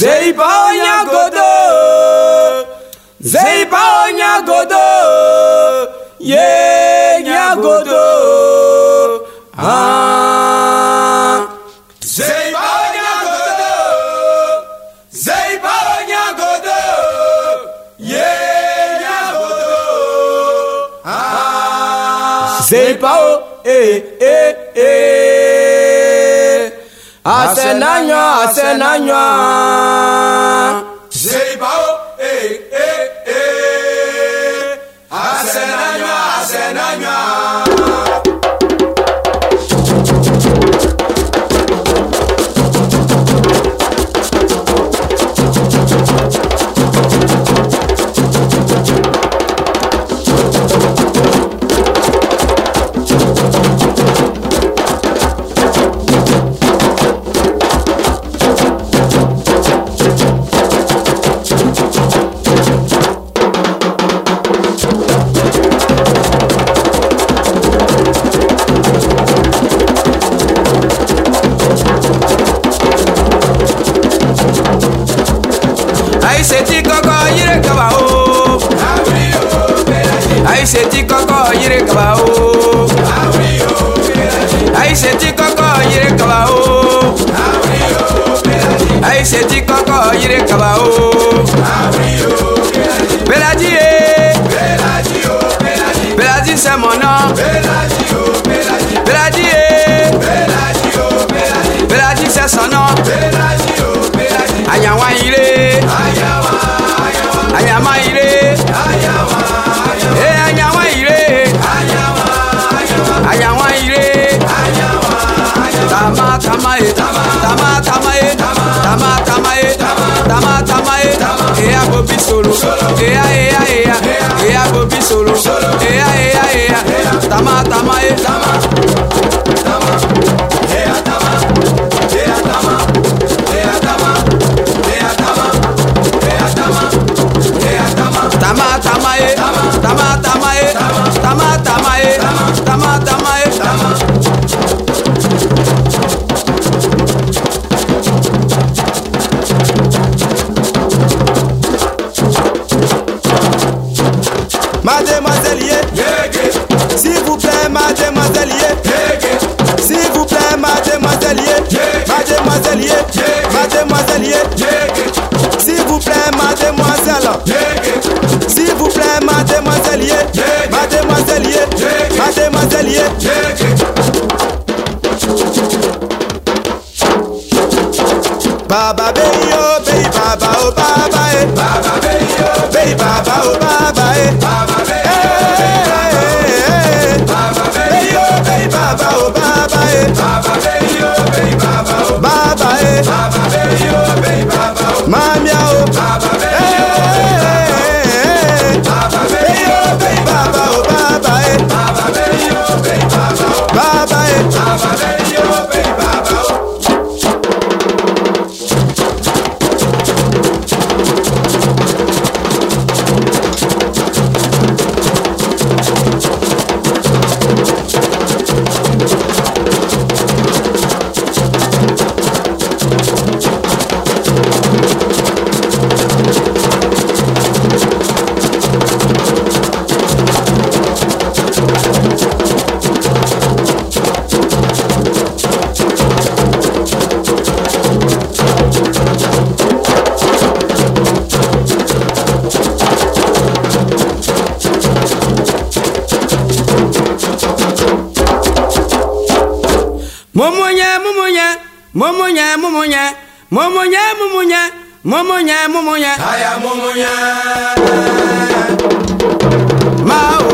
Zeiba onyagodo Zeiba onyagodo Ye nyagodo Ah. Zeiba onyagodo Zeiba onyagodo Ye nyagodo Ah. Eh eh eh Asenanywa asenanywa Zeiba o eh eh eh. Asenanywa asenanywa aiseti kɔkɔ yire kaba o. aiseti kɔkɔ yire kaba o. aiseti kɔkɔ yire kaba o. aiseti kɔkɔ yire kaba o. belaji ye. belaji sɛmɔnɔ. belaji ye. belaji sɛsɔnɔ. Àyàmá ire. ee àyàwó ire. àyàwó ire. tama tama ye. tama tama ye. tama tama ye. tama tama ye. eya bobi solo. eya eya eya. eya bobi solo. eya eya eya. tama tama ye. Mademoiselle Yé, s'il vous plaît, mademoiselle Yé, s'il vous plaît, mademoiselle Yé, mademoiselle Yé, mademoiselle Yé, s'il vous plaît, mademoiselle, s'il vous plaît, mademoiselle Yé, mademoiselle Yé, mademoiselle Yé. Baba baby oh baby baba oh baba eh. Baba baby oh baby baba oh baba mumunye, mumunye, mumunye, mumunye, mumunye, mumunye. Aya mumunya Mao,